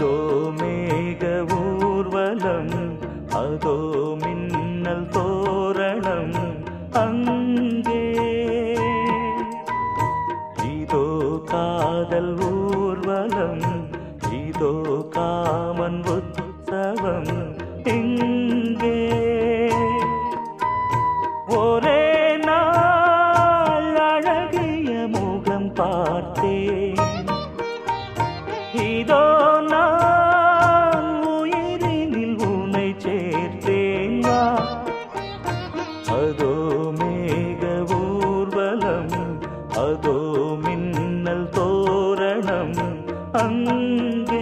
அதோ மேக ஊர்வலம் அதோ மின்னல் தோரணம் அங்கே. இதோ காதல் ஊர்வலம் இதோ காமன் உற்சவம் எங்கே ஒரே நாள் அழகிய முகம் இதோ அங்கே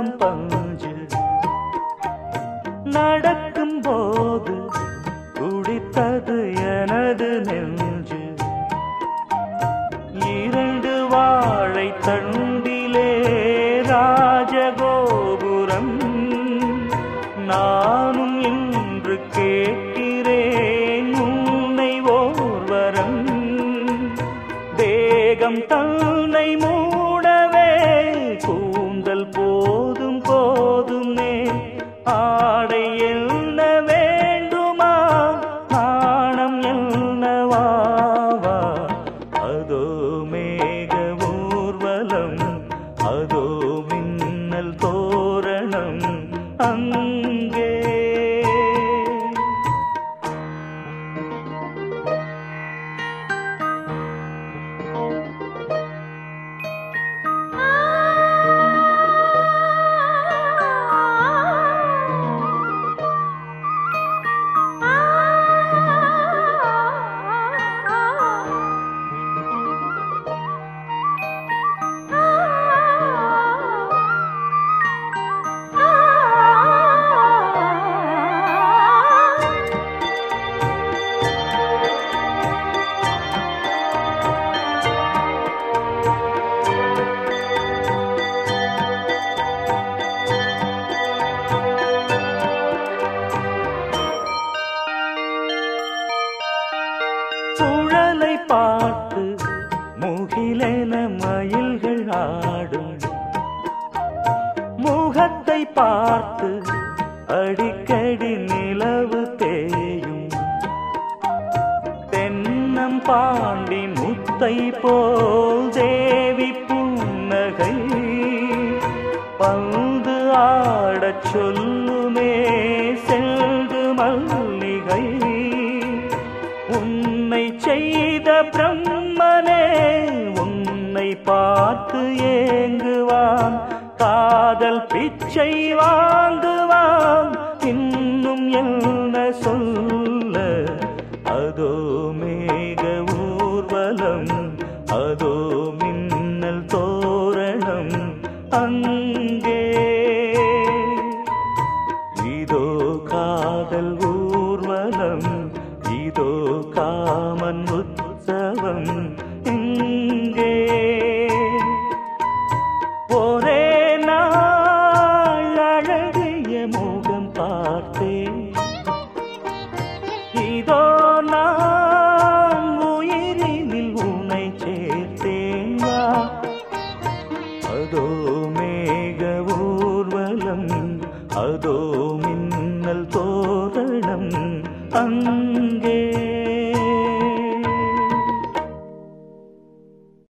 இலவம் பஞ்சு. நடக்கும் போது குடித்தது எனது நெஞ்சு. இரண்டு வாழை தண்டிலே ராஜகோபுரம். நானும் இன்று கேட்கிறேன் குழலை பாட்டு முகிலென மயில்கள் ஆடும். முகத்தை பார்த்து அடிக்கடி நிலவு தேயும். தென்னம் பாண்டி முத்தை போல் தேவி புன்னகை. பந்து ஆடச் சொல்லுமே செல்து மல்லிகை காதல் பிச்சை வாங்குவான். இன்னும் என்ன சொல்ல? அதோ மேக ஊர்வலம் அதோ மின்னல் தோரணம். அங்கே இதோ காதல் ஊர்வலம் இதோ காமன் அதோ மின்னல் தோரணம் அங்கே